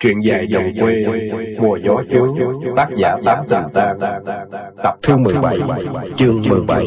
Truyện dài dòng quê, mùa gió chướng, tác giả Tám Tình Tang, tập thứ 17, chương 17.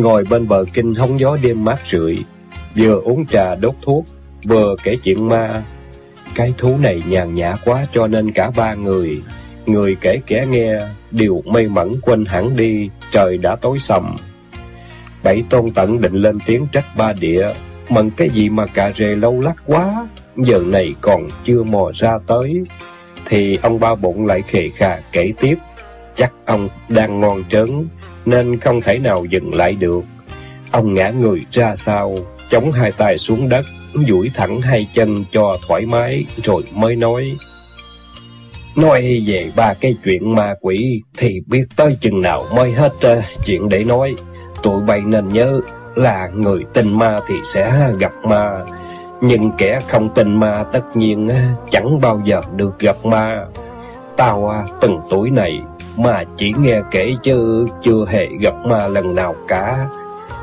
Ngồi bên bờ kinh hóng gió đêm mát rượi, vừa uống trà đốt thuốc, vừa kể chuyện ma. Cái thú này nhàn nhã quá cho nên cả ba người, người kể kẻ nghe, đều mây mẫn quên hẳn đi, trời đã tối sầm. Bảy tôn tận định lên tiếng trách ba địa, mần cái gì mà cà rề lâu lắc quá, giờ này còn chưa mò ra tới. Thì ông ba bụng lại khề khà kể tiếp, chắc ông đang ngon trớn, nên không thể nào dừng lại được. Ông ngã người ra sau, chống hai tay xuống đất, duỗi thẳng hai chân cho thoải mái, rồi mới nói. Nói về ba cái chuyện ma quỷ thì biết tới chừng nào mới hết uh, chuyện để nói. Tụi bay nên nhớ là người tin ma thì sẽ gặp ma. Nhưng kẻ không tin ma tất nhiên uh, chẳng bao giờ được gặp ma. Tao uh, từng tuổi này mà chỉ nghe kể chứ chưa hề gặp ma lần nào cả.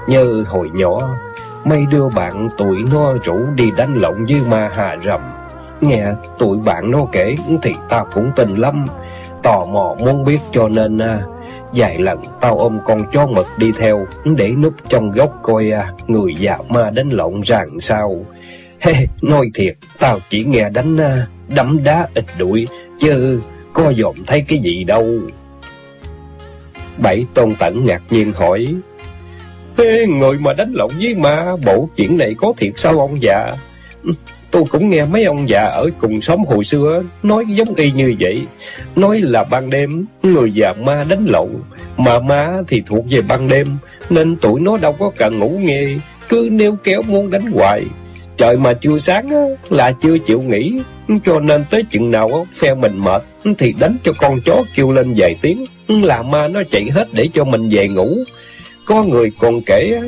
Như hồi nhỏ, mấy đứa bạn tụi nó rủ đi đánh lộng với ma hà rầm. Nghe tụi bạn nó kể thì tao cũng tin lắm, tò mò muốn biết cho nên à, vài lần tao ôm con chó mực đi theo để núp trong góc coi à, người già ma đánh lộn rằng sao. Hey, nói thiệt, tao chỉ nghe đánh à, đấm đá ít đuổi, chứ có dòm thấy cái gì đâu. Bảy tôn tẩn ngạc nhiên hỏi, Ê, người mà đánh lộn với ma, bộ chuyện này có thiệt sao ông già? Tôi cũng nghe mấy ông già ở cùng xóm hồi xưa nói giống y như vậy. Nói là ban đêm, người già ma đánh lộn, mà ma thì thuộc về ban đêm, nên tụi nó đâu có cần ngủ nghe, cứ nêu kéo muốn đánh hoài. Trời mà chưa sáng á, là chưa chịu nghỉ, cho nên tới chừng nào á, phe mình mệt thì đánh cho con chó kêu lên vài tiếng, là ma nó chạy hết để cho mình về ngủ. Có người còn kể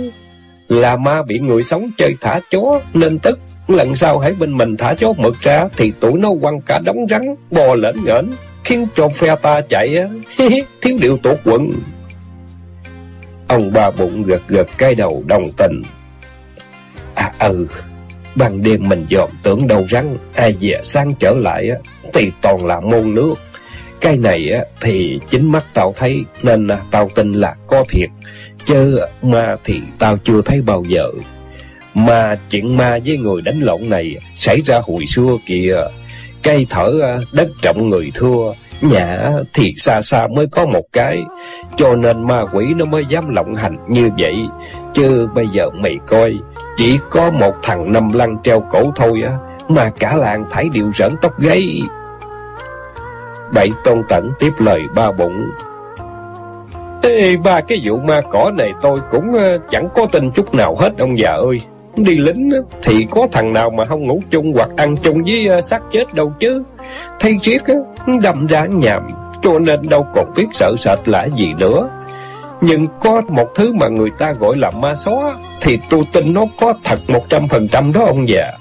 là ma bị người sống chơi thả chó nên tức, lần sau hãy bên mình thả chó mực ra thì tụi nó quăng cả đống rắn bò lễn nghển, khiến cho phe ta chạy thiếu điệu tổ quận. Ông ba bụng gật gật cái đầu đồng tình. À ừ, ban đêm mình dòm tưởng đầu rắn, ai về sáng trở lại thì toàn là môn nước. Cái này á, thì chính mắt tao thấy nên tao tin là có thiệt, chứ ma thì tao chưa thấy bao giờ. Mà chuyện ma với người đánh lộn này xảy ra hồi xưa kìa. Cây thở à, đất trọng người thua nhà thì xa xa mới có một cái, cho nên ma quỷ nó mới dám lộng hành như vậy. Chứ bây giờ mày coi, chỉ có một thằng năm lăng treo cổ thôi á, mà cả làng thấy đều rỡn tóc gáy. Bảy tôn tẩn tiếp lời ba bụng. Ê, ba cái vụ ma cỏ này tôi cũng uh, chẳng có tin chút nào hết ông già ơi. Đi lính thì có thằng nào mà không ngủ chung hoặc ăn chung với uh, xác chết đâu chứ. Thay chiếc uh, đâm ra nhàm, cho nên đâu còn biết sợ sệt là gì nữa. Nhưng có một thứ mà người ta gọi là ma xóa, thì tôi tin nó có thật một trăm phần trăm đó ông già.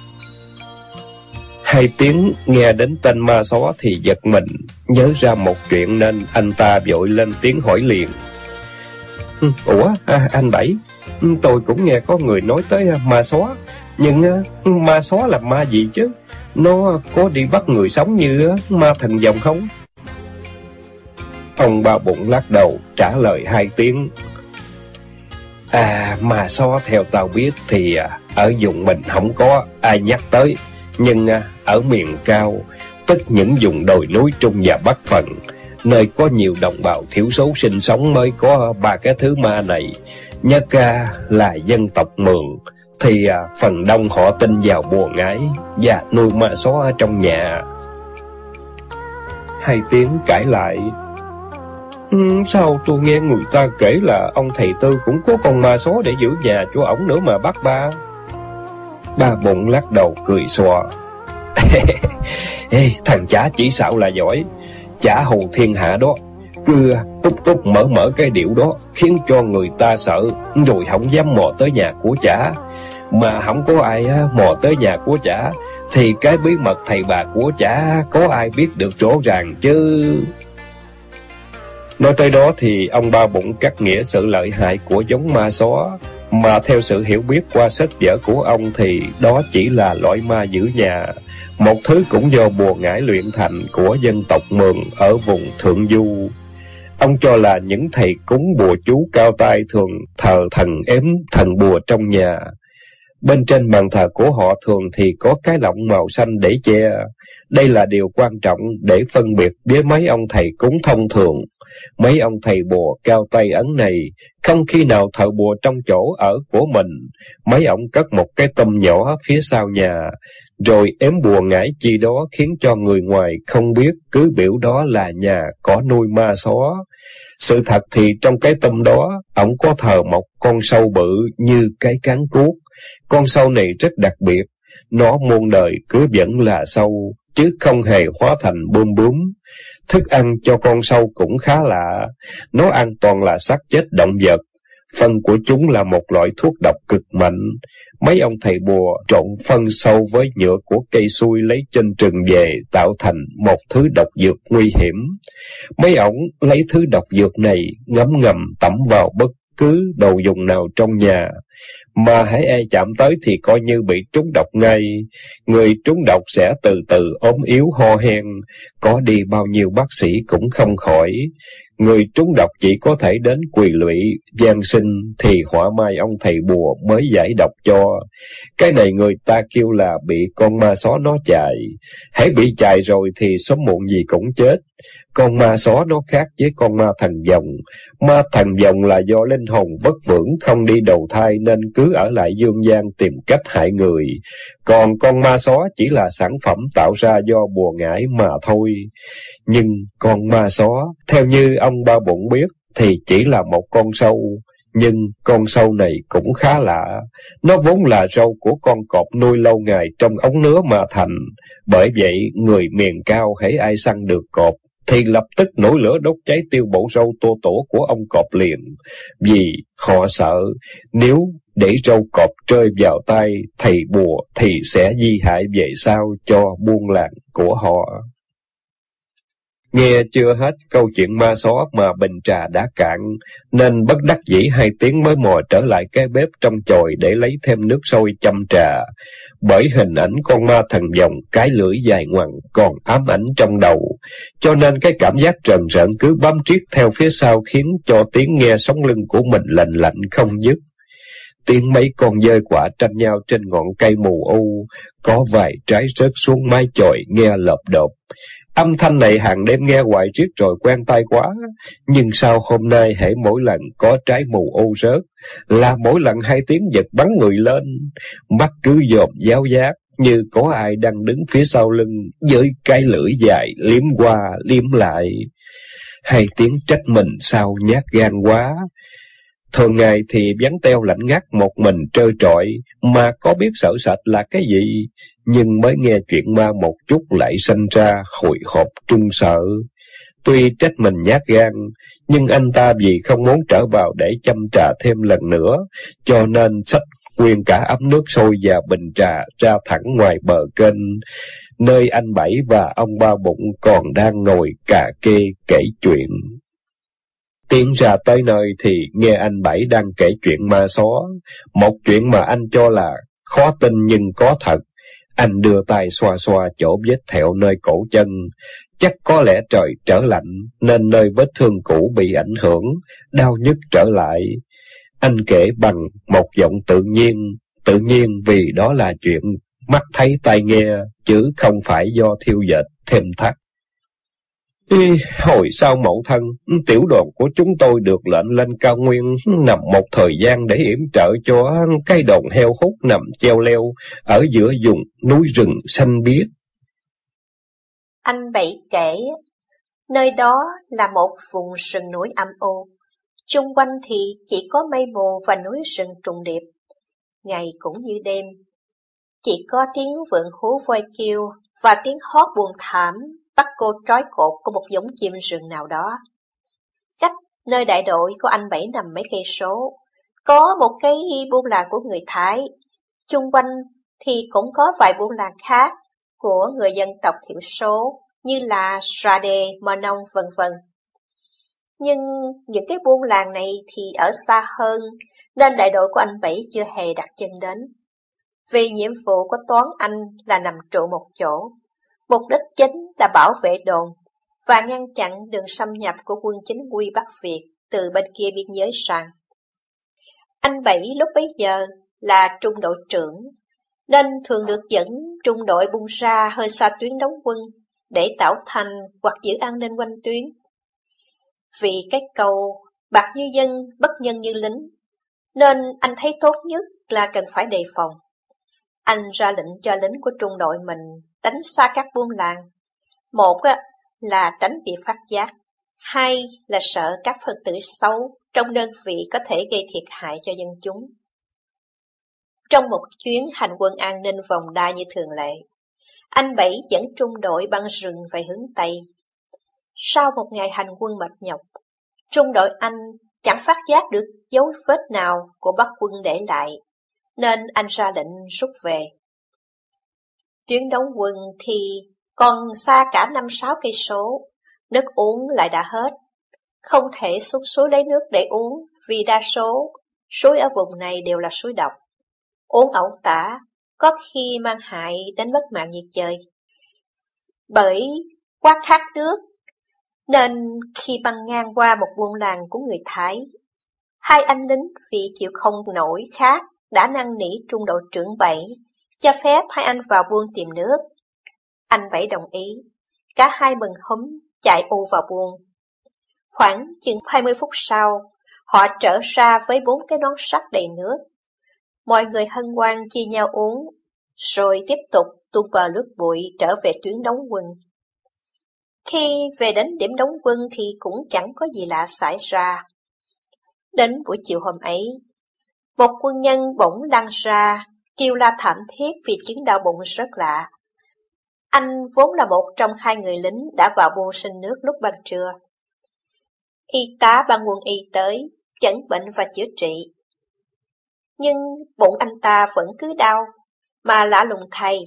Hai tiếng nghe đến tên ma xó thì giật mình, nhớ ra một chuyện nên anh ta vội lên tiếng hỏi liền. Ừ, ủa, à, anh Bảy, ừ, tôi cũng nghe có người nói tới à, ma xó, nhưng à, ma xó là ma gì chứ? Nó có đi bắt người sống như à, ma thần dòng không? Ông ba bụng lắc đầu trả lời hai tiếng. À, ma so theo tao biết thì ở vùng mình không có ai nhắc tới, nhưng à, ở miền cao, tất những vùng đồi núi trung và bắc phần, nơi có nhiều đồng bào thiểu số sinh sống mới có ba cái thứ ma này. Nhất à, là dân tộc Mường, thì à, phần đông họ tin vào bùa ngải và nuôi ma só ở trong nhà. Hai tiếng cãi lại. Ừ, sao tôi nghe người ta kể là ông thầy Tư cũng có con ma só để giữ nhà cho ổng nữa mà bác ba. Ba bụng lắc đầu cười xòa. Ê, thằng chả chỉ xạo là giỏi, chả hù thiên hạ đó. Cứ úp úp mở mở cái điệu đó, khiến cho người ta sợ, rồi không dám mò tới nhà của chả. Mà không có ai mò tới nhà của chả, thì cái bí mật thầy bà của chả có ai biết được rõ ràng chứ. Nói tới đó thì ông ba bụng cắt nghĩa sự lợi hại của giống ma xóa mà theo sự hiểu biết qua sách vở của ông thì đó chỉ là loại ma giữ nhà. Một thứ cũng do bùa ngải luyện thành của dân tộc Mường ở vùng Thượng Du. Ông cho là những thầy cúng bùa chú cao tay thường thờ thần ếm thần bùa trong nhà. Bên trên bàn thờ của họ thường thì có cái lọng màu xanh để che. Đây là điều quan trọng để phân biệt với mấy ông thầy cúng thông thường. Mấy ông thầy bùa cao tay ấn này không khi nào thợ bùa trong chỗ ở của mình. Mấy ông cất một cái tâm nhỏ phía sau nhà, rồi ém bùa ngải chi đó khiến cho người ngoài không biết cứ biểu đó là nhà có nuôi ma xó. Sự thật thì trong cái tâm đó, ổng có thờ một con sâu bự như cái cán cuốc. Con sâu này rất đặc biệt, nó muôn đời cứ vẫn là sâu, chứ không hề hóa thành bơm bướm. Thức ăn cho con sâu cũng khá lạ, nó ăn toàn là xác chết động vật. Phân của chúng là một loại thuốc độc cực mạnh. Mấy ông thầy bùa trộn phân sâu với nhựa của cây xui lấy trên rừng về tạo thành một thứ độc dược nguy hiểm. Mấy ông lấy thứ độc dược này ngấm ngầm tẩm vào bất cứ đồ dùng nào trong nhà. Mà hãy ai chạm tới thì coi như bị trúng độc ngay. Người trúng độc sẽ từ từ ốm yếu ho hen, có đi bao nhiêu bác sĩ cũng không khỏi. Người trúng độc chỉ có thể đến quỳ lụy, gian sinh thì hỏa mai ông thầy bùa mới giải độc cho. Cái này người ta kêu là bị con ma xó nó chài. Hãy bị chài rồi thì sớm muộn gì cũng chết. Con ma xó nó khác với con ma thần dòng. Ma thần dòng là do linh hồn bất vững không đi đầu thai nên cứ ở lại dương gian tìm cách hại người. Còn con ma xó chỉ là sản phẩm tạo ra do bùa ngải mà thôi. Nhưng con ma xó, theo như ông ba bụng biết, thì chỉ là một con sâu. Nhưng con sâu này cũng khá lạ. Nó vốn là râu của con cọp nuôi lâu ngày trong ống nứa mà thành. Bởi vậy, người miền cao hãy ai săn được cọp thì lập tức nổi lửa đốt cháy tiêu bộ râu tô tổ của ông cọp liền. Vì họ sợ nếu để râu cọp rơi vào tay, thầy bùa thì sẽ di hại về sau cho buôn làng của họ. Nghe chưa hết câu chuyện ma xó mà bình trà đã cạn, nên bất đắc dĩ hai tiếng mới mò trở lại cái bếp trong chòi để lấy thêm nước sôi châm trà. Bởi hình ảnh con ma thần dòng cái lưỡi dài ngoằng còn ám ảnh trong đầu, cho nên cái cảm giác trần rợn cứ bám triết theo phía sau khiến cho tiếng nghe sóng lưng của mình lạnh lạnh không dứt. Tiếng mấy con dơi quả tranh nhau trên ngọn cây mù u, có vài trái rớt xuống mái chòi nghe lợp đột. Âm thanh này hàng đêm nghe hoài riết rồi quen tai quá, nhưng sao hôm nay hãy mỗi lần có trái mù ô rớt, là mỗi lần hai tiếng giật bắn người lên, mắt cứ dòm giáo giác, như có ai đang đứng phía sau lưng, với cái lưỡi dài liếm qua liếm lại. Hai tiếng trách mình sao nhát gan quá, Thường ngày thì vắng teo lạnh ngắt một mình trơ trọi, mà có biết sợ sạch là cái gì, nhưng mới nghe chuyện ma một chút lại sanh ra hồi hộp trung sợ. Tuy trách mình nhát gan, nhưng anh ta vì không muốn trở vào để chăm trà thêm lần nữa, cho nên xách nguyên cả ấm nước sôi và bình trà ra thẳng ngoài bờ kênh, nơi anh Bảy và ông Ba Bụng còn đang ngồi cà kê kể chuyện. Tiến ra tới nơi thì nghe anh Bảy đang kể chuyện ma xó, một chuyện mà anh cho là khó tin nhưng có thật. Anh đưa tay xoa xoa chỗ vết thẹo nơi cổ chân. Chắc có lẽ trời trở lạnh, nên nơi vết thương cũ bị ảnh hưởng, đau nhức trở lại. Anh kể bằng một giọng tự nhiên, tự nhiên vì đó là chuyện mắt thấy tai nghe, chứ không phải do thiêu dệt thêm thắt. Ý, hồi sau mậu thân, tiểu đoàn của chúng tôi được lệnh lên cao nguyên nằm một thời gian để yểm trợ cho cái đồng heo hút nằm treo leo ở giữa vùng núi rừng xanh biếc. Anh Bảy kể, nơi đó là một vùng rừng núi âm u, chung quanh thì chỉ có mây mù và núi rừng trùng điệp. Ngày cũng như đêm, chỉ có tiếng vượn hú voi kêu và tiếng hót buồn thảm bắt cô trói cột của một giống chim rừng nào đó. Cách nơi đại đội của anh Bảy nằm mấy cây số, có một cái buôn làng của người Thái, chung quanh thì cũng có vài buôn làng khác của người dân tộc thiểu số như là Srade, Monong vân vân. Nhưng những cái buôn làng này thì ở xa hơn, nên đại đội của anh Bảy chưa hề đặt chân đến. Vì nhiệm vụ của toán anh là nằm trụ một chỗ, Mục đích chính là bảo vệ đồn và ngăn chặn đường xâm nhập của quân chính quy Bắc Việt từ bên kia biên giới sang. Anh Bảy lúc bấy giờ là trung đội trưởng, nên thường được dẫn trung đội bung ra hơi xa tuyến đóng quân để tạo thành hoặc giữ an ninh quanh tuyến. Vì cái câu bạc như dân, bất nhân như lính, nên anh thấy tốt nhất là cần phải đề phòng. Anh ra lệnh cho lính của trung đội mình tránh xa các buôn làng. Một là tránh bị phát giác, hai là sợ các phân tử xấu trong đơn vị có thể gây thiệt hại cho dân chúng. Trong một chuyến hành quân an ninh vòng đa như thường lệ, anh Bảy dẫn trung đội băng rừng về hướng Tây. Sau một ngày hành quân mệt nhọc, trung đội Anh chẳng phát giác được dấu vết nào của Bắc quân để lại, nên anh ra lệnh rút về. Chuyến đóng quân thì còn xa cả năm sáu cây số, nước uống lại đã hết. Không thể xuống suối lấy nước để uống vì đa số suối ở vùng này đều là suối độc. Uống ẩu tả có khi mang hại đến mất mạng nhiệt trời Bởi quá khát nước, nên khi băng ngang qua một buôn làng của người Thái, hai anh lính vì chịu không nổi khát đã năn nỉ trung đội trưởng bảy cho phép hai anh vào buôn tìm nước. Anh Bảy đồng ý, cả hai mừng húm chạy u vào buôn. Khoảng chừng 20 phút sau, họ trở ra với bốn cái nón sắt đầy nước. Mọi người hân hoan chia nhau uống, rồi tiếp tục tung bờ lướt bụi trở về tuyến đóng quân. Khi về đến điểm đóng quân thì cũng chẳng có gì lạ xảy ra. Đến buổi chiều hôm ấy, một quân nhân bỗng lăn ra kêu la thảm thiết vì chứng đau bụng rất lạ. Anh vốn là một trong hai người lính đã vào buôn sinh nước lúc ban trưa. Y tá ban quân y tới, chẩn bệnh và chữa trị. Nhưng bụng anh ta vẫn cứ đau, mà lạ lùng thầy.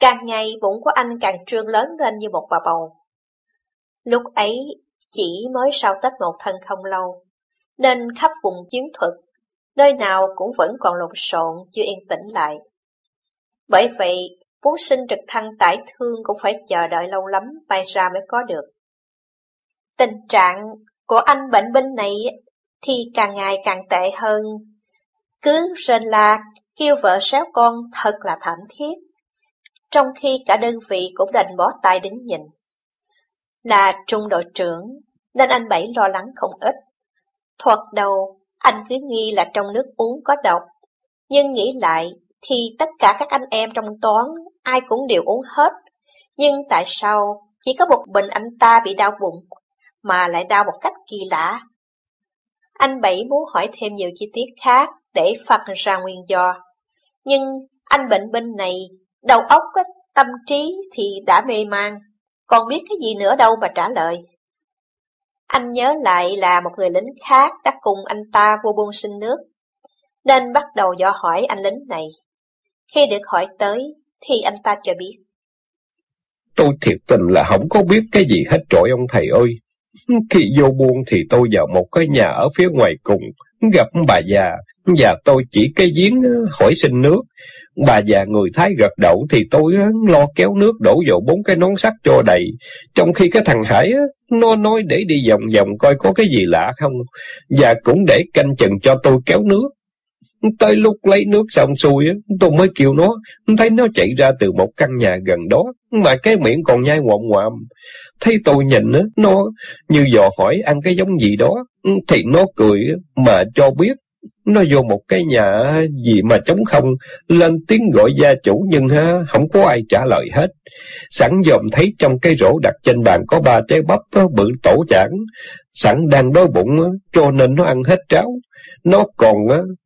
Càng ngày bụng của anh càng trương lớn lên như một bà bầu. Lúc ấy chỉ mới sau Tết một thân không lâu, nên khắp vùng chiến thuật nơi nào cũng vẫn còn lộn xộn, chưa yên tĩnh lại. Bởi vậy, muốn sinh trực thăng tải thương cũng phải chờ đợi lâu lắm bay ra mới có được. Tình trạng của anh bệnh binh này thì càng ngày càng tệ hơn. Cứ rên la, kêu vợ xéo con thật là thảm thiết. Trong khi cả đơn vị cũng đành bỏ tay đứng nhìn. Là trung đội trưởng, nên anh Bảy lo lắng không ít. Thoạt đầu, anh cứ nghi là trong nước uống có độc. Nhưng nghĩ lại thì tất cả các anh em trong toán ai cũng đều uống hết. Nhưng tại sao chỉ có một mình anh ta bị đau bụng mà lại đau một cách kỳ lạ? Anh Bảy muốn hỏi thêm nhiều chi tiết khác để phật ra nguyên do. Nhưng anh bệnh binh này, đầu óc, tâm trí thì đã mê man, còn biết cái gì nữa đâu mà trả lời. Anh nhớ lại là một người lính khác đã cùng anh ta vô buôn sinh nước, nên bắt đầu dò hỏi anh lính này. Khi được hỏi tới, thì anh ta cho biết. Tôi thiệt tình là không có biết cái gì hết trội ông thầy ơi. Khi vô buôn thì tôi vào một cái nhà ở phía ngoài cùng, gặp bà già, và tôi chỉ cái giếng ờ, hỏi xin nước. Bà già người Thái gật đầu thì tôi ờ, lo kéo nước đổ vào bốn cái nón sắt cho đầy. Trong khi cái thằng Hải ờ, nó nói để đi vòng vòng coi có cái gì lạ không. Và cũng để canh chừng cho tôi kéo nước. Tới lúc lấy nước xong xuôi, ờ, tôi mới kêu nó, thấy nó chạy ra từ một căn nhà gần đó, mà cái miệng còn nhai ngoạm ngoạm. Thấy tôi nhìn, nó như dò hỏi ăn cái giống gì đó, thì nó cười mà cho biết nó vô một cái nhà gì mà trống không, lên tiếng gọi gia chủ nhưng ha, không có ai trả lời hết. Sẵn dòm thấy trong cái rổ đặt trên bàn có ba trái bắp bự tổ chản, sẵn đang đói bụng cho nên nó ăn hết tráo. Nó còn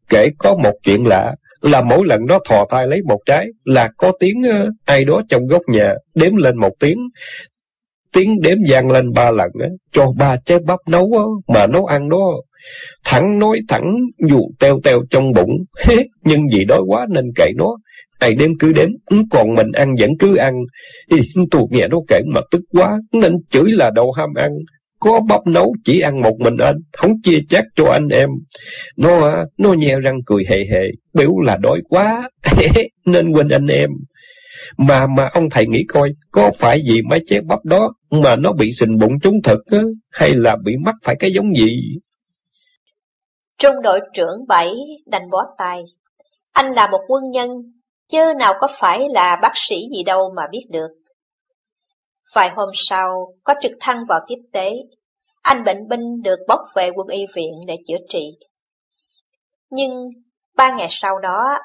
kể có một chuyện lạ, là mỗi lần nó thò tay lấy một trái là có tiếng ai đó trong góc nhà đếm lên một tiếng tiếng đếm vang lên ba lần á, cho ba trái bắp nấu á, mà nấu ăn đó. Thẳng nói thẳng, dù teo teo trong bụng, nhưng vì đói quá nên kệ nó. Ai đếm cứ đếm, ừ, còn mình ăn vẫn cứ ăn. Ý, tôi nghe nó kể mà tức quá, nên chửi là đầu ham ăn. Có bắp nấu chỉ ăn một mình anh, không chia chác cho anh em. Nó nó nheo răng cười hề hề, biểu là đói quá, nên quên anh em. Mà mà ông thầy nghĩ coi, có phải vì mấy chén bắp đó mà nó bị sình bụng trúng thực á, hay là bị mắc phải cái giống gì? Trung đội trưởng bảy đành bó tay. Anh là một quân nhân, chứ nào có phải là bác sĩ gì đâu mà biết được. Vài hôm sau, có trực thăng vào tiếp tế. Anh bệnh binh được bốc về quân y viện để chữa trị. Nhưng ba ngày sau đó,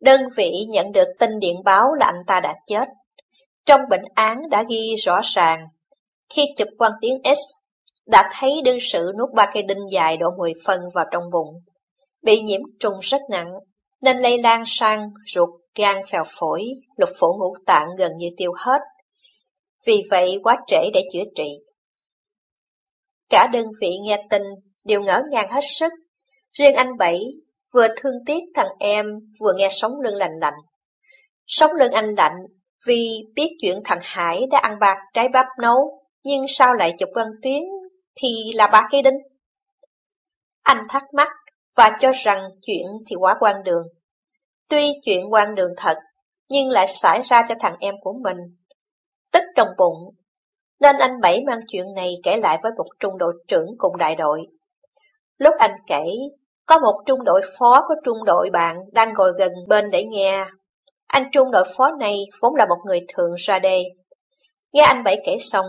Đơn vị nhận được tin điện báo là anh ta đã chết. Trong bệnh án đã ghi rõ ràng, khi chụp quang tiếng X, đã thấy đương sự nuốt ba cây đinh dài độ 10 phân vào trong bụng. Bị nhiễm trùng rất nặng, nên lây lan sang ruột, gan phèo phổi, lục phủ ngũ tạng gần như tiêu hết. Vì vậy quá trễ để chữa trị. Cả đơn vị nghe tin đều ngỡ ngàng hết sức. Riêng anh Bảy vừa thương tiếc thằng em, vừa nghe sống lưng lạnh lạnh. Sống lưng anh lạnh vì biết chuyện thằng Hải đã ăn bạc trái bắp nấu, nhưng sao lại chụp văn tuyến thì là ba cây đinh. Anh thắc mắc và cho rằng chuyện thì quá quan đường. Tuy chuyện quan đường thật, nhưng lại xảy ra cho thằng em của mình. Tức trong bụng, nên anh Bảy mang chuyện này kể lại với một trung đội trưởng cùng đại đội. Lúc anh kể, có một trung đội phó của trung đội bạn đang ngồi gần bên để nghe. Anh trung đội phó này vốn là một người thượng ra đê. Nghe anh Bảy kể xong,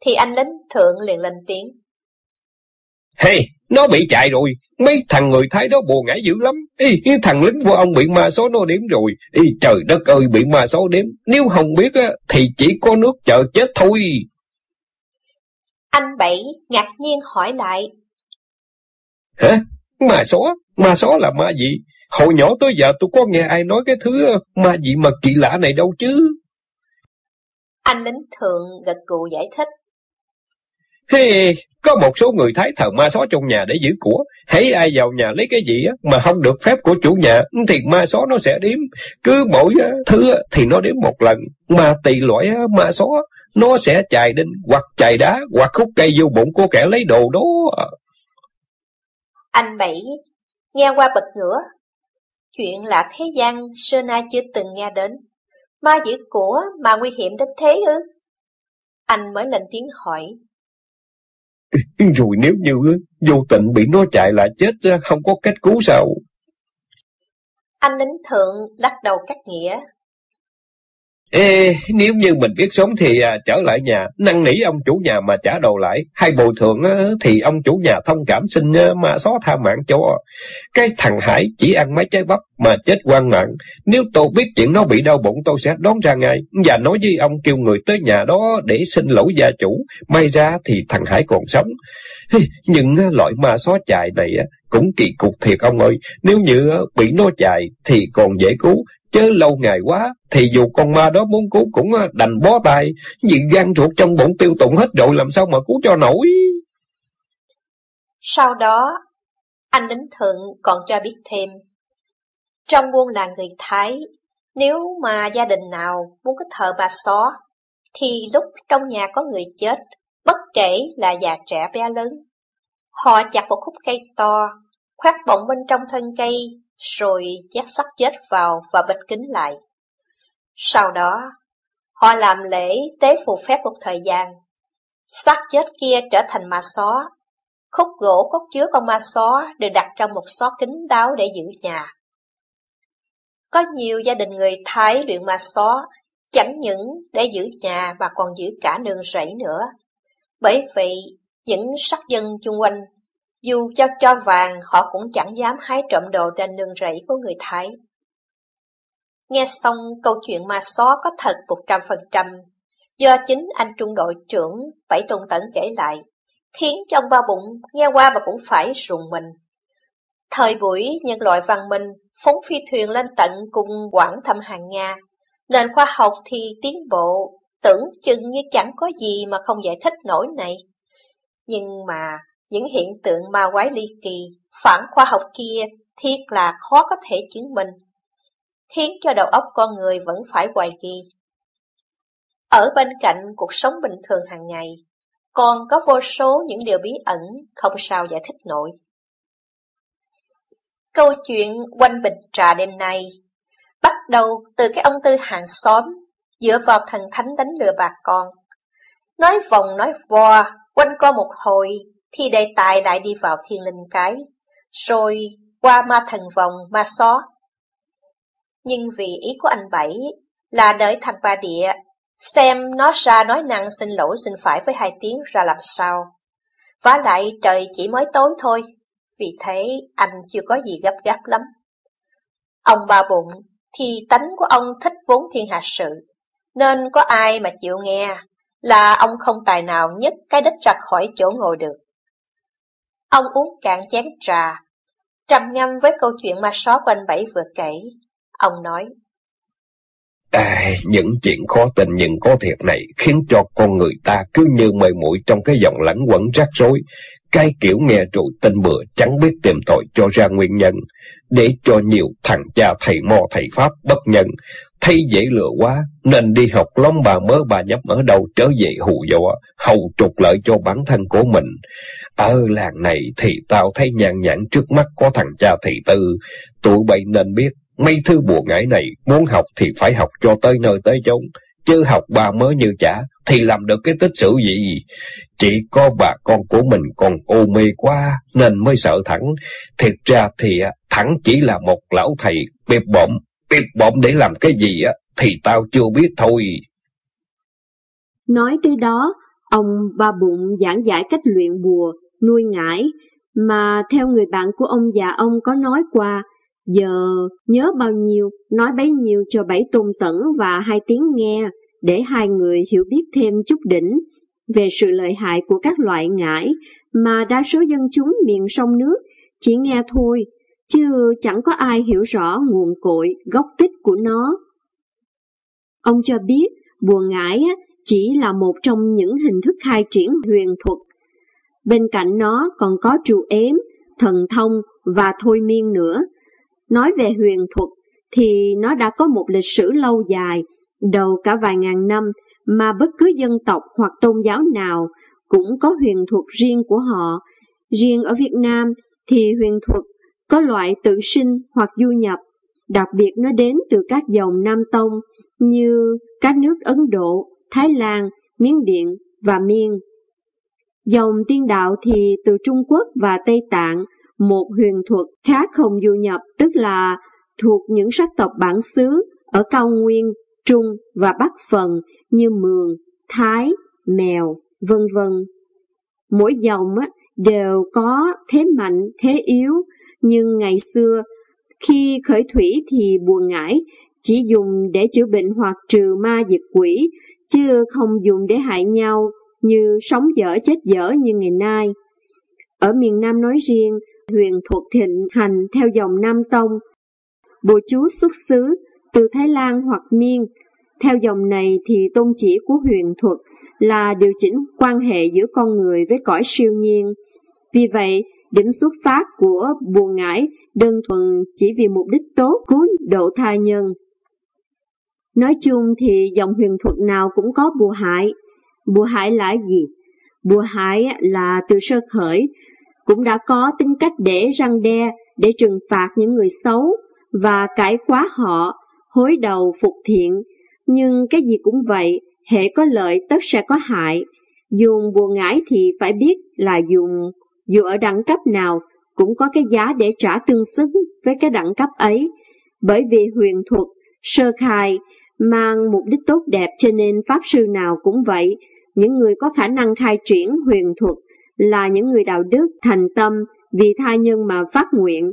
thì anh lính thượng liền lên tiếng. Hey, nó bị chạy rồi, mấy thằng người Thái đó bồ ngải dữ lắm. Ý, thằng lính của ông bị ma số nó đếm rồi. Ý, trời đất ơi, bị ma số đếm. Nếu không biết á, thì chỉ có nước chờ chết thôi. Anh Bảy ngạc nhiên hỏi lại. Hả? Ma só, ma só là ma gì? Hồi nhỏ tới giờ tôi có nghe ai nói cái thứ ma gì mà kỳ lạ này đâu chứ. Anh lính thượng gật gù giải thích. Hey, có một số người Thái thờ ma só trong nhà để giữ của. Hãy ai vào nhà lấy cái gì mà không được phép của chủ nhà, thì ma só nó sẽ đếm. Cứ mỗi thứ thì nó đếm một lần. Mà tùy loại ma só, nó sẽ chài đinh, hoặc chài đá, hoặc khúc cây vô bụng của kẻ lấy đồ đó. Anh Bảy nghe qua bật ngửa. Chuyện lạ thế gian xưa nay chưa từng nghe đến. Ma giữ của mà nguy hiểm đến thế ư? Anh mới lên tiếng hỏi. Rồi nếu như vô tình bị nó chạy lại chết không có cách cứu sao? Anh lính thượng lắc đầu cắt nghĩa. Ê, nếu như mình biết sống thì à, trở lại nhà, năn nỉ ông chủ nhà mà trả đồ lại, hay bồi thường á, thì ông chủ nhà thông cảm xin á, mà xóa tha mạng cho. Cái thằng Hải chỉ ăn mấy trái bắp mà chết quan mạng, nếu tôi biết chuyện nó bị đau bụng tôi sẽ đón ra ngay, và nói với ông kêu người tới nhà đó để xin lỗi gia chủ, may ra thì thằng Hải còn sống. Nhưng loại ma xóa chài này á, cũng kỳ cục thiệt ông ơi, nếu như bị nó chài thì còn dễ cứu, Chứ lâu ngày quá, thì dù con ma đó muốn cứu cũng à, đành bó tay, vì gan ruột trong bụng tiêu tụng hết rồi làm sao mà cứu cho nổi. Sau đó, anh lính thượng còn cho biết thêm. Trong buôn làng người Thái, nếu mà gia đình nào muốn có thờ bà xó, thì lúc trong nhà có người chết, bất kể là già trẻ bé lớn. Họ chặt một khúc cây to, khoát bọng bên trong thân cây, rồi chát sắt chết vào và bịch kính lại. Sau đó, họ làm lễ tế phù phép một thời gian. Xác chết kia trở thành ma xó. Khúc gỗ cốt chứa con ma xó được đặt trong một xó kính đáo để giữ nhà. Có nhiều gia đình người Thái luyện ma xó chẳng những để giữ nhà mà còn giữ cả nương rẫy nữa. Bởi vì những sắc dân chung quanh, dù cho cho vàng họ cũng chẳng dám hái trộm đồ trên nương rẫy của người Thái. Nghe xong câu chuyện ma xó có thật một trăm phần trăm, do chính anh trung đội trưởng Bảy Tôn Tẩn kể lại, khiến trong ba bụng nghe qua mà cũng phải rùng mình. Thời buổi nhân loại văn minh, phóng phi thuyền lên tận cùng quảng thăm hàng Nga, nền khoa học thì tiến bộ, tưởng chừng như chẳng có gì mà không giải thích nổi này. Nhưng mà những hiện tượng ma quái ly kỳ, phản khoa học kia thiệt là khó có thể chứng minh khiến cho đầu óc con người vẫn phải hoài nghi. Ở bên cạnh cuộc sống bình thường hàng ngày, còn có vô số những điều bí ẩn không sao giải thích nổi. Câu chuyện quanh bình trà đêm nay bắt đầu từ cái ông tư hàng xóm dựa vào thần thánh đánh lừa bà con. Nói vòng nói vo, quanh co một hồi thì đề tài lại đi vào thiên linh cái, rồi qua ma thần vòng, ma xó, nhưng vì ý của anh Bảy là đợi thằng ba địa, xem nó ra nói năng xin lỗi xin phải với hai tiếng ra làm sao. Vả lại trời chỉ mới tối thôi, vì thế anh chưa có gì gấp gáp lắm. Ông ba bụng thì tánh của ông thích vốn thiên hạ sự, nên có ai mà chịu nghe là ông không tài nào nhấc cái đích ra khỏi chỗ ngồi được. Ông uống cạn chén trà, trầm ngâm với câu chuyện ma só quanh Bảy vừa kể, Ông nói, À, những chuyện khó tin nhưng có thiệt này khiến cho con người ta cứ như mây mũi trong cái dòng lẫn quẩn rắc rối. Cái kiểu nghe rồi tin bừa chẳng biết tìm tội cho ra nguyên nhân, để cho nhiều thằng cha thầy mò thầy Pháp bất nhận, thấy dễ lừa quá, nên đi học lóng bà mớ bà nhấp ở đâu trở về hù dọa, hầu trục lợi cho bản thân của mình. Ở làng này thì tao thấy nhàn nhãn trước mắt có thằng cha thầy tư, tụi bay nên biết Mấy thứ buồn ngải này, muốn học thì phải học cho tới nơi tới chốn, chứ học bà mới như chả, thì làm được cái tích sự gì. Chỉ có bà con của mình còn ô mê quá, nên mới sợ thẳng. Thiệt ra thì à, thẳng chỉ là một lão thầy bịp bộm, bịp bộm để làm cái gì á, thì tao chưa biết thôi. Nói tới đó, ông ba bụng giảng giải cách luyện bùa, nuôi ngải, mà theo người bạn của ông già ông có nói qua, Giờ nhớ bao nhiêu, nói bấy nhiêu cho bảy tôn tẩn và hai tiếng nghe, để hai người hiểu biết thêm chút đỉnh về sự lợi hại của các loại ngải mà đa số dân chúng miền sông nước chỉ nghe thôi, chứ chẳng có ai hiểu rõ nguồn cội, gốc tích của nó. Ông cho biết bùa ngải chỉ là một trong những hình thức khai triển huyền thuật. Bên cạnh nó còn có trụ ếm, thần thông và thôi miên nữa, Nói về huyền thuật thì nó đã có một lịch sử lâu dài, đầu cả vài ngàn năm mà bất cứ dân tộc hoặc tôn giáo nào cũng có huyền thuật riêng của họ. Riêng ở Việt Nam thì huyền thuật có loại tự sinh hoặc du nhập, đặc biệt nó đến từ các dòng Nam Tông như các nước Ấn Độ, Thái Lan, Miến Điện và Miên. Dòng tiên đạo thì từ Trung Quốc và Tây Tạng, một huyền thuật khác không du nhập, tức là thuộc những sắc tộc bản xứ ở cao nguyên, trung và bắc phần như mường, thái, mèo, vân vân. Mỗi dòng đều có thế mạnh, thế yếu, nhưng ngày xưa khi khởi thủy thì buồn ngải chỉ dùng để chữa bệnh hoặc trừ ma diệt quỷ, chứ không dùng để hại nhau như sống dở chết dở như ngày nay. Ở miền Nam nói riêng, huyền thuật thịnh hành theo dòng Nam Tông. Bộ chú xuất xứ từ Thái Lan hoặc Miên. Theo dòng này thì tôn chỉ của huyền thuật là điều chỉnh quan hệ giữa con người với cõi siêu nhiên. Vì vậy, điểm xuất phát của buồn ngải đơn thuần chỉ vì mục đích tốt cứu độ tha nhân. Nói chung thì dòng huyền thuật nào cũng có bùa hại. Bùa hại là gì? Bùa hại là từ sơ khởi, cũng đã có tính cách để răng đe, để trừng phạt những người xấu và cải quá họ, hối đầu phục thiện. Nhưng cái gì cũng vậy, hệ có lợi tất sẽ có hại. Dùng bùa ngải thì phải biết là dùng, dù ở đẳng cấp nào, cũng có cái giá để trả tương xứng với cái đẳng cấp ấy. Bởi vì huyền thuật, sơ khai, mang mục đích tốt đẹp cho nên Pháp sư nào cũng vậy. Những người có khả năng khai triển huyền thuật là những người đạo đức, thành tâm, vì tha nhân mà phát nguyện.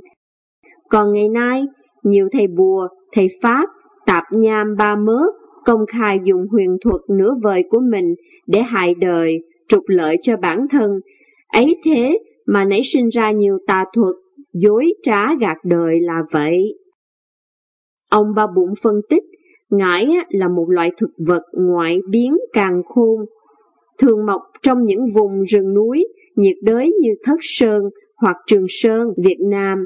Còn ngày nay, nhiều thầy bùa, thầy Pháp, tạp nham ba mớ, công khai dùng huyền thuật nửa vời của mình để hại đời, trục lợi cho bản thân. Ấy thế mà nảy sinh ra nhiều tà thuật, dối trá gạt đời là vậy. Ông Ba Bụng phân tích, ngải là một loại thực vật ngoại biến càng khôn, thường mọc trong những vùng rừng núi nhiệt đới như Thất Sơn hoặc Trường Sơn, Việt Nam,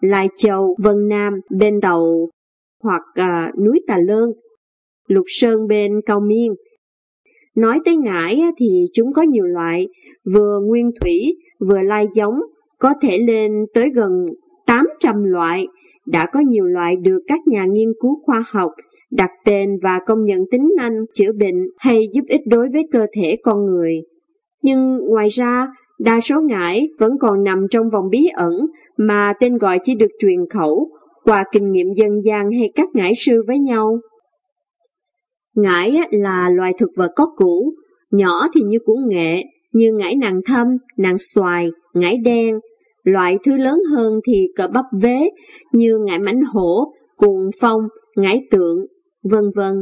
Lai Châu, Vân Nam, bên Tàu hoặc à, núi Tà Lơn, Lục Sơn bên Cao Miên. Nói tới ngải thì chúng có nhiều loại, vừa nguyên thủy, vừa lai giống, có thể lên tới gần 800 loại, đã có nhiều loại được các nhà nghiên cứu khoa học đặt tên và công nhận tính năng chữa bệnh hay giúp ích đối với cơ thể con người. Nhưng ngoài ra, đa số ngải vẫn còn nằm trong vòng bí ẩn mà tên gọi chỉ được truyền khẩu qua kinh nghiệm dân gian hay các ngải sư với nhau. Ngải là loài thực vật có củ, nhỏ thì như củ nghệ, như ngải nàng thâm, nàng xoài, ngải đen. Loại thứ lớn hơn thì cỡ bắp vế, như ngải mảnh hổ, cuồng phong, ngải tượng, vân vân.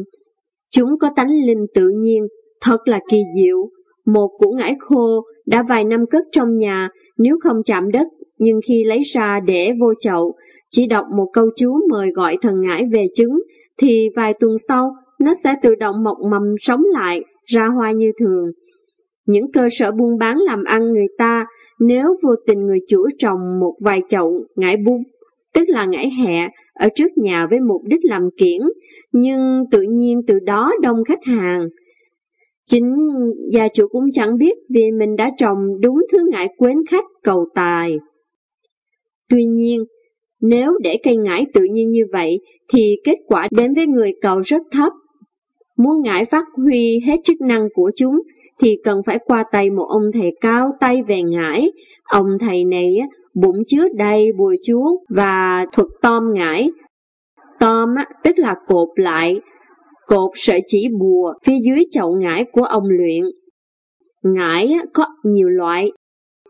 Chúng có tánh linh tự nhiên, thật là kỳ diệu. Một củ ngải khô đã vài năm cất trong nhà, nếu không chạm đất, nhưng khi lấy ra để vô chậu, chỉ đọc một câu chú mời gọi thần ngải về trứng, thì vài tuần sau, nó sẽ tự động mọc mầm sống lại, ra hoa như thường. Những cơ sở buôn bán làm ăn người ta, nếu vô tình người chủ trồng một vài chậu ngải bung, tức là ngải hẹ, ở trước nhà với mục đích làm kiển, nhưng tự nhiên từ đó đông khách hàng. Chính gia chủ cũng chẳng biết vì mình đã trồng đúng thứ ngải quến khách cầu tài. Tuy nhiên, nếu để cây ngải tự nhiên như vậy thì kết quả đến với người cầu rất thấp. Muốn ngải phát huy hết chức năng của chúng thì cần phải qua tay một ông thầy cao tay về ngải. Ông thầy này bụng chứa đầy bùi chúa và thuật tom ngải. Tom tức là cột lại, cột sợi chỉ bùa phía dưới chậu ngải của ông luyện. Ngải có nhiều loại,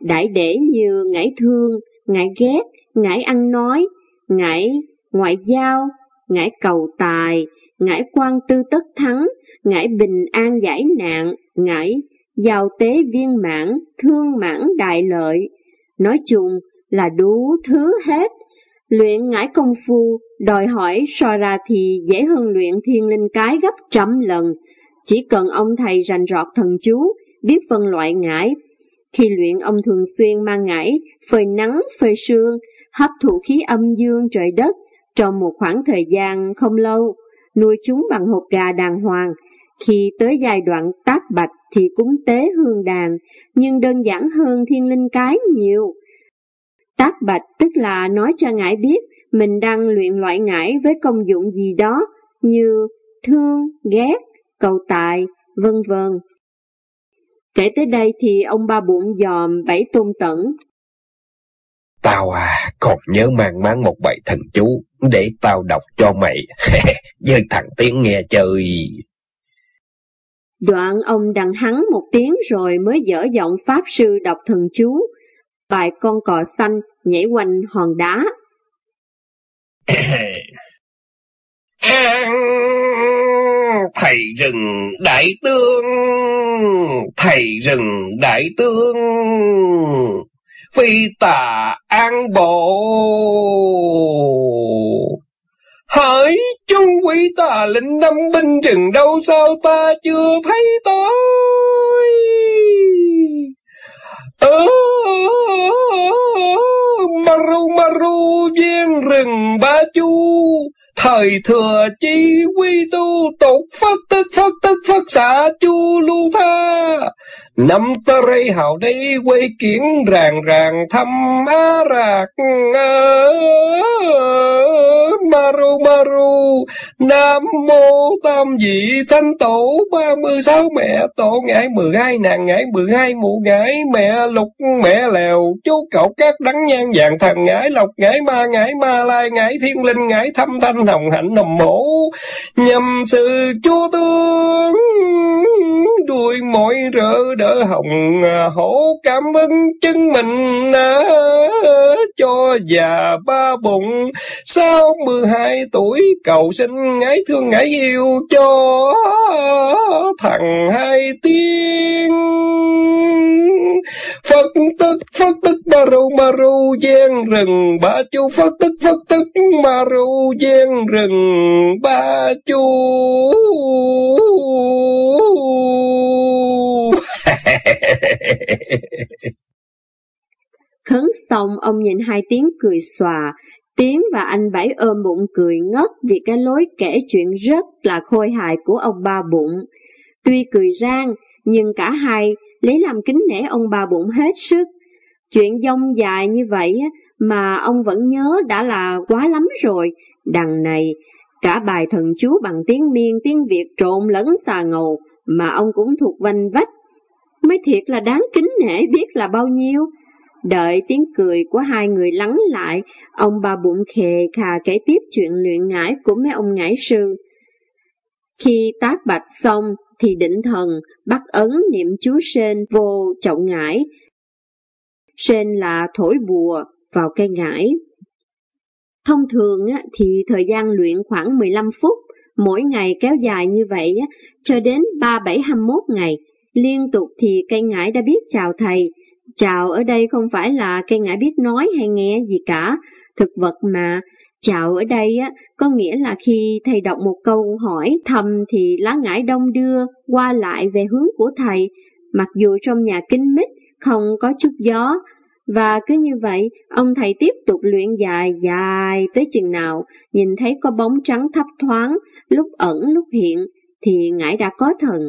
đại để như ngải thương, ngải ghét, ngải ăn nói, ngải ngoại giao, ngải cầu tài, ngải quan tư tất thắng, ngải bình an giải nạn, ngải giàu tế viên mãn, thương mãn đại lợi. Nói chung là đủ thứ hết. Luyện ngải công phu, đòi hỏi so ra thì dễ hơn luyện thiên linh cái gấp trăm lần. Chỉ cần ông thầy rành rọt thần chú, biết phân loại ngải. Khi luyện ông thường xuyên mang ngải, phơi nắng, phơi sương, hấp thụ khí âm dương trời đất trong một khoảng thời gian không lâu, nuôi chúng bằng hộp gà đàng hoàng. Khi tới giai đoạn tác bạch thì cúng tế hương đàn, nhưng đơn giản hơn thiên linh cái nhiều. Tác bạch tức là nói cho ngải biết mình đang luyện loại ngải với công dụng gì đó như thương, ghét, cầu tài, vân vân. Kể tới đây thì ông ba bụng dòm bảy tôn tẩn. Tao à, còn nhớ mang máng một bài thần chú để tao đọc cho mày. Với thằng tiếng nghe chơi. Đoạn ông đằng hắn một tiếng rồi mới dở giọng pháp sư đọc thần chú. Bài con cò xanh nhảy quanh hòn đá. An thầy rừng đại tương, thầy rừng đại tương, phi tà an bộ. Hỡi chung quý tà linh năm binh chừng đâu sao ta chưa thấy tới. Maru Maru viên rừng ba chu Thời thừa chi quy tu tục phất tích phất tích Phật xạ chu lưu tha Năm ta rây hào đây quay kiến ràng ràng thăm á rạc Maru Maru, Nam mô tam vị thanh tổ, ba mươi sáu mẹ tổ, ngải mười hai nàng, ngải mười hai mụ ngải, mẹ lục, mẹ lèo, chú cậu các đắng nhang vàng thần, ngải lộc, ngải ma ngải ma lai, ngải thiên linh, ngải thâm thanh hồng hạnh nồng mổ nhầm sự chúa tướng, đuôi mỗi rỡ đỡ hồng à, hổ cảm ơn chân mình cho già ba bụng. Sau mười hai tuổi, cầu xin ngái thương ngái yêu cho thằng hai tiếng Phật tức Phật tức ma ru ma ru gian rừng, ba chu. Phật tức Phật tức ma ru gian rừng, ba chu. Khấn xong ông nhìn hai tiếng cười xòa, Tiến và anh Bảy ôm bụng cười ngất vì cái lối kể chuyện rất là khôi hài của ông ba bụng. Tuy cười rang, nhưng cả hai lấy làm kính nể ông ba bụng hết sức. Chuyện dông dài như vậy mà ông vẫn nhớ đã là quá lắm rồi. Đằng này, cả bài thần chú bằng tiếng miên tiếng Việt trộn lẫn xà ngầu mà ông cũng thuộc vanh vách. Mới thiệt là đáng kính nể biết là bao nhiêu. Đợi tiếng cười của hai người lắng lại, ông bà bụng khề khà kể tiếp chuyện luyện ngải của mấy ông ngải sư. Khi tác bạch xong, thì định thần bắt ấn niệm chú sên vô chậu ngải. Sên là thổi bùa vào cây ngải. Thông thường thì thời gian luyện khoảng 15 phút, mỗi ngày kéo dài như vậy cho đến 3721 ngày. Liên tục thì cây ngải đã biết chào thầy, Chào ở đây không phải là cây ngải biết nói hay nghe gì cả, thực vật mà. Chào ở đây á, có nghĩa là khi thầy đọc một câu hỏi thầm thì lá ngải đông đưa qua lại về hướng của thầy, mặc dù trong nhà kín mít không có chút gió. Và cứ như vậy, ông thầy tiếp tục luyện dài dài tới chừng nào, nhìn thấy có bóng trắng thấp thoáng, lúc ẩn lúc hiện, thì ngải đã có thần.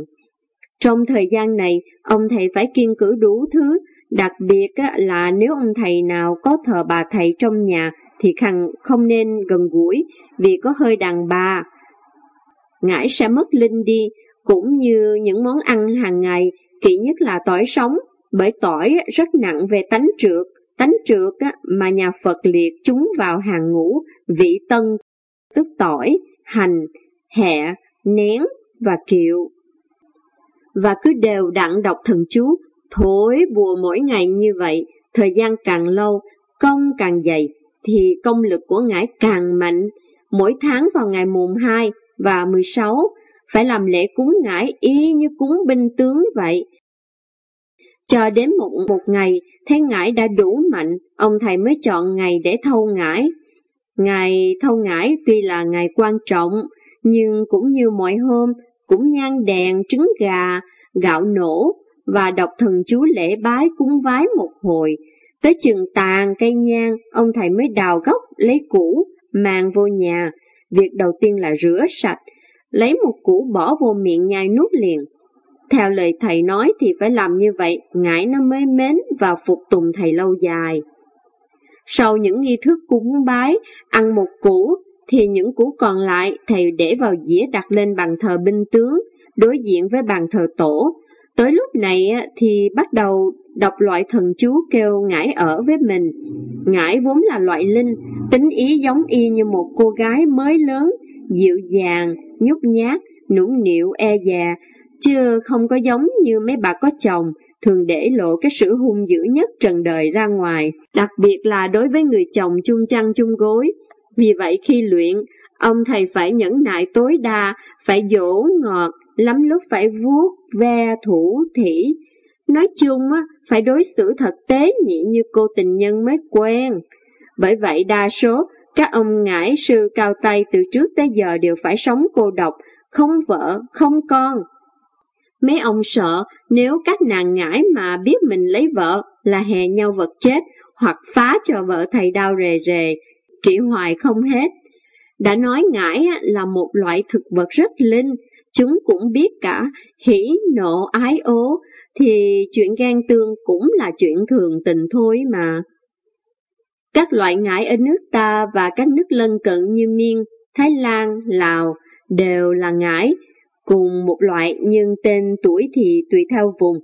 Trong thời gian này, ông thầy phải kiên cử đủ thứ, Đặc biệt là nếu ông thầy nào có thờ bà thầy trong nhà thì khẳng không nên gần gũi vì có hơi đàn bà. Ngải sẽ mất linh đi, cũng như những món ăn hàng ngày, kỹ nhất là tỏi sống, bởi tỏi rất nặng về tánh trượt, tánh trượt mà nhà Phật liệt chúng vào hàng ngũ, vị tân, tức tỏi, hành, hẹ, nén và kiệu. Và cứ đều đặn đọc thần chú, Thổi bùa mỗi ngày như vậy, thời gian càng lâu, công càng dày, thì công lực của ngải càng mạnh. Mỗi tháng vào ngày mùng 2 và 16 phải làm lễ cúng ngải y như cúng binh tướng vậy. Chờ đến một, một ngày, thấy ngải đã đủ mạnh, ông thầy mới chọn ngày để thâu ngải. Ngày thâu ngải tuy là ngày quan trọng, nhưng cũng như mọi hôm, cũng nhang đèn, trứng gà, gạo nổ, và đọc thần chú lễ bái cúng vái một hồi. Tới chừng tàn cây nhang, ông thầy mới đào gốc, lấy củ, mang vô nhà. Việc đầu tiên là rửa sạch, lấy một củ bỏ vô miệng nhai nuốt liền. Theo lời thầy nói thì phải làm như vậy, ngải nó mới mến và phục tùng thầy lâu dài. Sau những nghi thức cúng bái, ăn một củ, thì những củ còn lại thầy để vào dĩa đặt lên bàn thờ binh tướng, đối diện với bàn thờ tổ, Tới lúc này thì bắt đầu đọc loại thần chú kêu ngải ở với mình. Ngải vốn là loại linh, tính ý giống y như một cô gái mới lớn, dịu dàng, nhút nhát, nũng nịu e già, chứ không có giống như mấy bà có chồng, thường để lộ cái sự hung dữ nhất trần đời ra ngoài, đặc biệt là đối với người chồng chung chăn chung gối. Vì vậy khi luyện, ông thầy phải nhẫn nại tối đa, phải dỗ ngọt, lắm lúc phải vuốt, ve, thủ, thỉ. Nói chung, phải đối xử thật tế nhị như cô tình nhân mới quen. Bởi vậy đa số, các ông ngải sư cao tay từ trước tới giờ đều phải sống cô độc, không vợ, không con. Mấy ông sợ nếu các nàng ngải mà biết mình lấy vợ là hè nhau vật chết hoặc phá cho vợ thầy đau rề rề, trị hoài không hết. Đã nói ngải là một loại thực vật rất linh, chúng cũng biết cả hỉ nộ ái ố, thì chuyện gan tương cũng là chuyện thường tình thôi mà. Các loại ngải ở nước ta và các nước lân cận như Miên, Thái Lan, Lào đều là ngải, cùng một loại nhưng tên tuổi thì tùy theo vùng,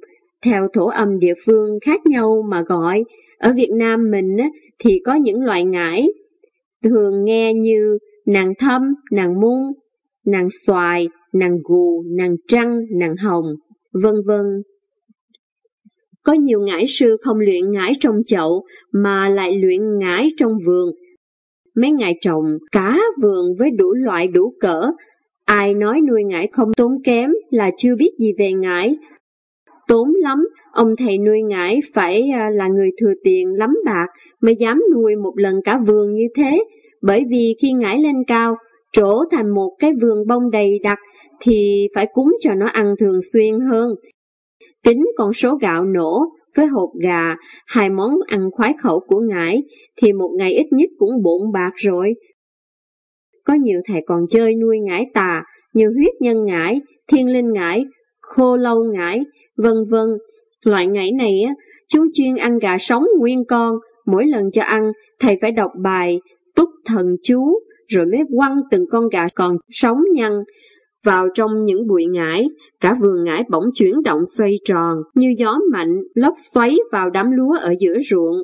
theo thổ âm địa phương khác nhau mà gọi. Ở Việt Nam mình thì có những loại ngải thường nghe như nàng thâm, nàng mung, nàng xoài, nàng gù, nàng trăng, nàng hồng, vân vân. Có nhiều ngải sư không luyện ngải trong chậu mà lại luyện ngải trong vườn. Mấy ngài trồng cá vườn với đủ loại đủ cỡ. Ai nói nuôi ngải không tốn kém là chưa biết gì về ngải. Tốn lắm, ông thầy nuôi ngải phải à, là người thừa tiền lắm bạc mới dám nuôi một lần cả vườn như thế. Bởi vì khi ngải lên cao, trổ thành một cái vườn bông đầy đặc thì phải cúng cho nó ăn thường xuyên hơn. Tính con số gạo nổ với hộp gà, hai món ăn khoái khẩu của ngải, thì một ngày ít nhất cũng bộn bạc rồi. Có nhiều thầy còn chơi nuôi ngải tà, như huyết nhân ngải, thiên linh ngải, khô lâu ngải, vân vân. Loại ngải này, á, chúng chuyên ăn gà sống nguyên con, mỗi lần cho ăn, thầy phải đọc bài, túc thần chú, rồi mới quăng từng con gà còn sống nhăn, vào trong những bụi ngải, cả vườn ngải bỗng chuyển động xoay tròn, như gió mạnh, lốc xoáy vào đám lúa ở giữa ruộng.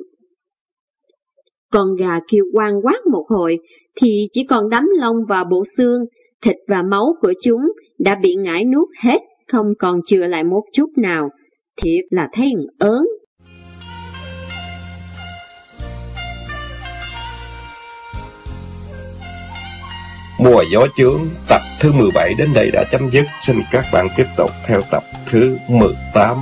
Con gà kêu quang quát một hồi, thì chỉ còn đám lông và bộ xương, thịt và máu của chúng đã bị ngải nuốt hết, không còn chừa lại một chút nào. Thiệt là thấy ớn. Mùa gió chướng, tập thứ 17 đến đây đã chấm dứt. Xin các bạn tiếp tục theo tập thứ 18.